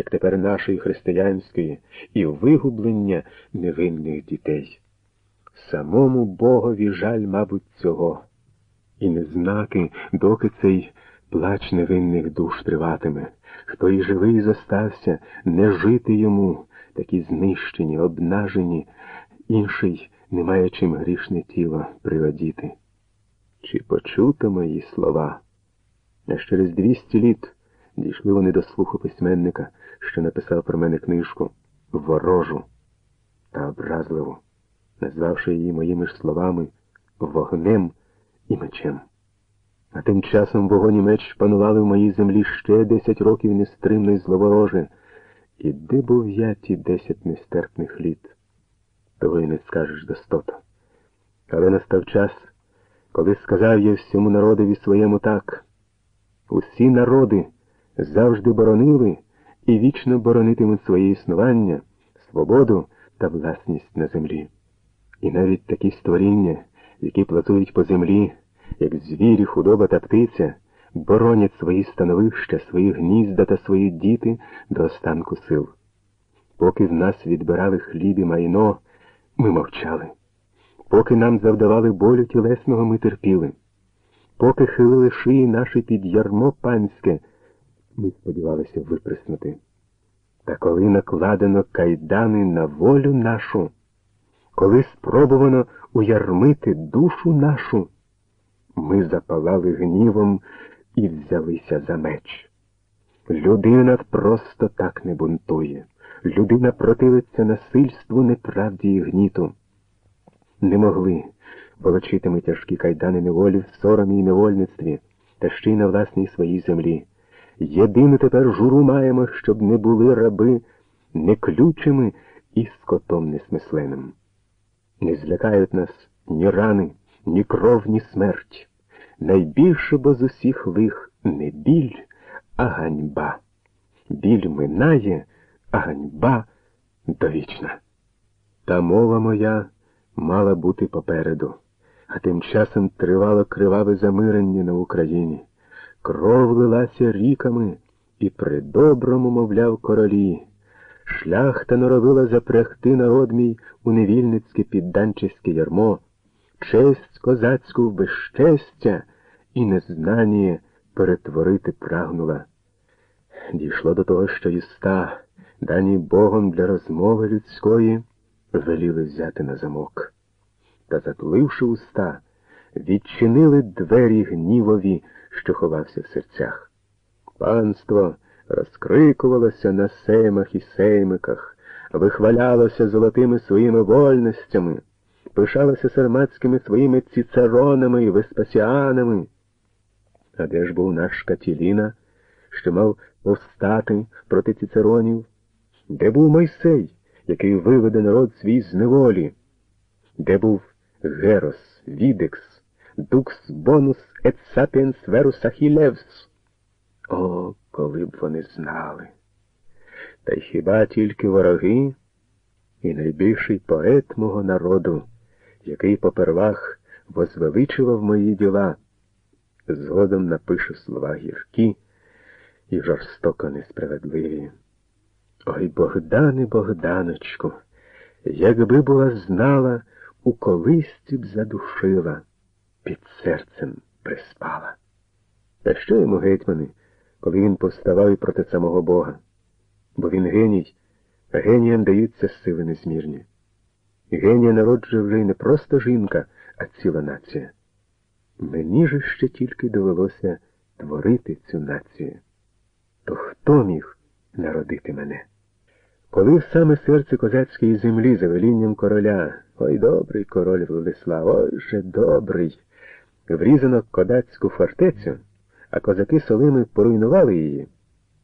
як тепер нашої християнської, і вигублення невинних дітей. Самому Богові жаль, мабуть, цього, і не знати, доки цей плач невинних душ триватиме. Хто і живий зостався, не жити йому, такі знищені, обнажені, інший не має чим грішне тіло приводіти. Чи почуто мої слова? Аж через двісті літ дійшли вони до слуху письменника, що написав про мене книжку ворожу та образливу, назвавши її моїми ж словами вогнем і мечем. А тим часом вогонь і меч панували в моїй землі ще десять років нестримно зловороже. І де був я ті десять нестерпних літ? Того й не скажеш достото. Але настав час, коли сказав я всьому народові своєму так. Усі народи завжди боронили і вічно боронитимуть своє існування, свободу та власність на землі. І навіть такі створіння, які плазують по землі, як звірі, худоба та птиця, боронять свої становища, свої гнізда та свої діти до останку сил. Поки в нас відбирали хліб і майно, ми мовчали. Поки нам завдавали болю тілесного, ми терпіли. Поки хилили шиї наші під ярмо панське, ми сподівалися виприснути. Та коли накладено кайдани на волю нашу, коли спробовано уярмити душу нашу, ми запалали гнівом і взялися за меч. Людина просто так не бунтує. Людина противиться насильству, неправді і гніту. Не могли волочити ми тяжкі кайдани неволі в соромі і невольництві, та ще й на власній своїй землі. Єдину тепер журу маємо, щоб не були раби неключими і скотом несмисленим. Не злякають нас ні рани, ні кров, ні смерть. Найбільше бо з усіх лих не біль, а ганьба. Біль минає, а ганьба довічна. Та мова моя мала бути попереду, а тим часом тривало криваве замирення на Україні. Кров лилася ріками і при доброму, мовляв, королі. Шляхта норовила запрягти народ мій у невільницьке підданчеське ярмо, честь козацьку в безчестя і незнання перетворити прагнула. Дійшло до того, що іста, дані Богом для розмови людської, веліли взяти на замок. Та, затуливши уста, відчинили двері гнівові, що ховався в серцях. Панство розкрикувалося на сеймах і сеймиках, вихвалялося золотими своїми вольностями, пишалося сарматськими своїми цицеронами і веспасіанами. А де ж був наш Катіліна, що мав повстати проти цицеронів? Де був Мойсей, який виведе народ свій з неволі? Де був heros, vindex, dux bonus et sapiens verus Achilleus? О, коли б вони знали. Та й хіба тільки вороги і найбільший поет мого народу, який попервах возвеличував мої діла, згодом напише слова гіркі і жорстоко несправедливі. Ой, Богдане, Богданочку, якби була знала, у колисці б задушила, під серцем приспала. Та що йому гетьмани? коли він повставав і проти самого Бога. Бо він геній, а геніям даються сили незмірні. Генія народжує вже й не просто жінка, а ціла нація. Мені ж ще тільки довелося творити цю націю. То хто міг народити мене? Коли саме серце козацької землі за велінням короля, ой добрий король Владислав, ой же добрий, врізано кодацьку фортецю а козаки Солими поруйнували її.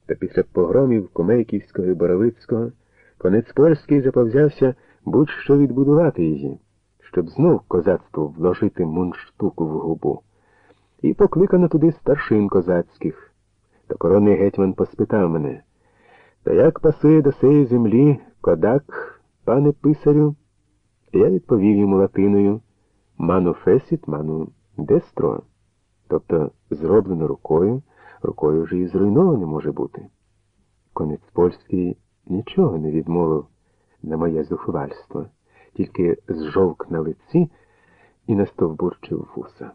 Та після погромів Комейківського і Боровицького конець польський заповзявся будь-що відбудувати її, щоб знов козацтву вложити мунштуку в губу. І покликано туди старшин козацьких. Та коронний гетьман поспитав мене, та як пасує до сеї землі кодак, пане писарю? Я відповів йому латиною ману фесіт, ману дестро тобто зроблено рукою, рукою вже і зруйноване може бути. конець польський нічого не відмовив на моє зухвальство, тільки зжовк на лиці і настовбурчив вуса.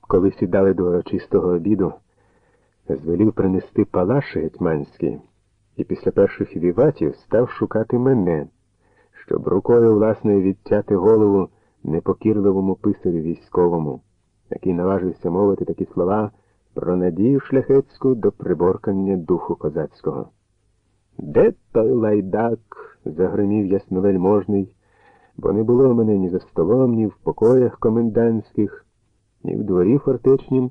Коли сідали до урочистого обіду, звелів принести палаш гетьманський і після перших віватів став шукати мене, щоб рукою власною відтяти голову непокірливому писарю військовому, який наважився мовити такі слова про надію шляхетську до приборкання духу козацького. Де той лайдак? загримів ясновельможний, бо не було мене ні за столом, ні в покоях комендантських, ні в дворі фортечнім,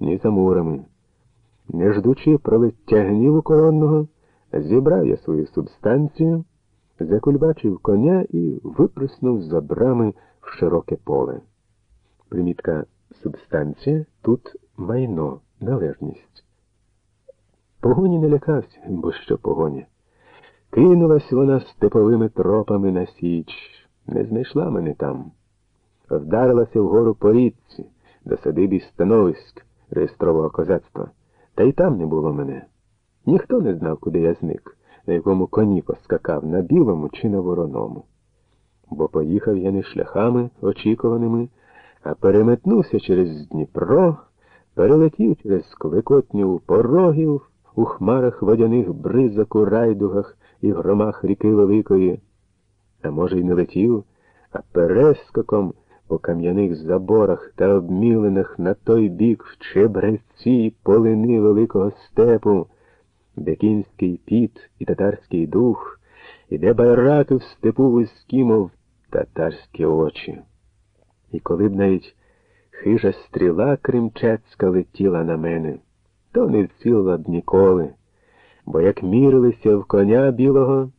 ні за мурами. Не ждучи пролиття гніву коронного, зібрав я свою субстанцію, закульбачив коня і виприснув за брами в широке поле. Примітка субстанція тут майно, належність. Погоні не лякався, бо що погоня. Кинулась вона степовими тропами на січ, не знайшла мене там. Вдарилася вгору по річці, до садибі становиськ реєстрового козацтва, та й там не було мене. Ніхто не знав, куди я зник, на якому коні поскакав, на білому чи на вороному. Бо поїхав я не шляхами очікуваними, а переметнувся через Дніпро, перелетів через Кликотню порогів у хмарах водяних бризок у райдугах і громах ріки Великої, а може, й не летів, а перескоком по кам'яних заборах та обмілених на той бік в чебреці полини великого степу, де кінський піт і татарський дух, і де байраки в степу вузькі, мов татарські очі. І коли б навіть хижа стріла кримчацька летіла на мене, то не вціла б ніколи, бо як мірилися в коня білого,